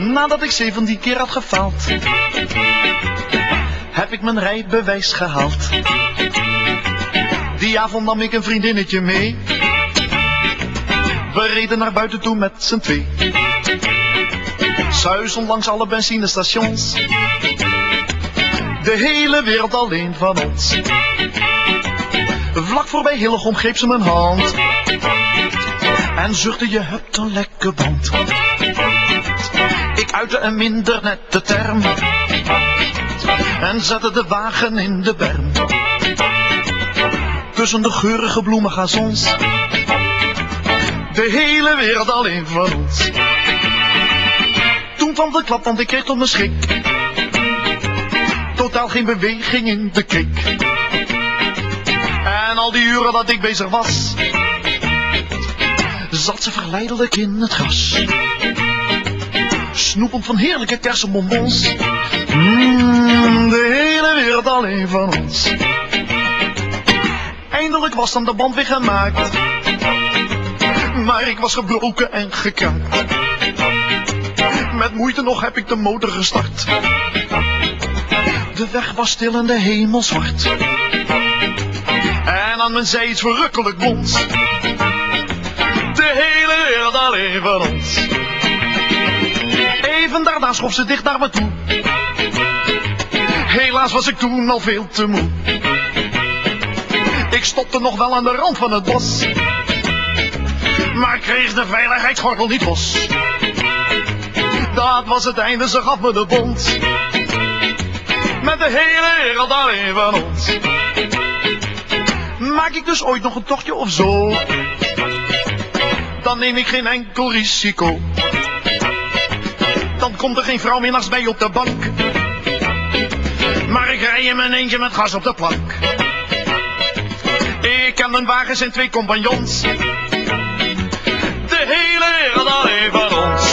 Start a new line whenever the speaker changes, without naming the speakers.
Nadat ik 17 keer had gefaald, heb ik mijn rijbewijs gehaald. Die avond nam ik een vriendinnetje mee. We reden naar buiten toe met z'n twee. Zuizen langs alle benzinestations. De hele wereld alleen van ons. Vlak voorbij Hillegom greep ze mijn hand. En zuchtte je hebt een lekker band. Uitte een minder nette term. En zette de wagen in de berm. Tussen de geurige bloemengazons. De hele wereld alleen van ons. Toen kwam de klap, want ik kreeg tot mijn schrik. Totaal geen beweging in de krik. En al die uren dat ik bezig was, zat ze verleidelijk in het gras. Snoepend van heerlijke kersenbonbons. Mm, de hele wereld alleen van ons. Eindelijk was dan de band weer gemaakt. Maar ik was gebroken en gekraakt. Met moeite nog heb ik de motor gestart. De weg was stil en de hemel zwart. En aan mijn zij iets verrukkelijk blonds. De hele wereld alleen van ons. Even daarna schoof ze dicht naar me toe. Helaas was ik toen al veel te moe. Ik stopte nog wel aan de rand van het bos. Maar kreeg de veiligheidsgordel niet los. Dat was het einde, ze gaf me de bond. Met de hele wereld alleen van ons. Maak ik dus ooit nog een tochtje of zo? Dan neem ik geen enkel risico. Komt er geen vrouw meer naast mij op de bank. Maar ik rij in mijn eentje met gas op de plank. Ik ken mijn wagens en twee compagnons. De hele wereld alleen van ons.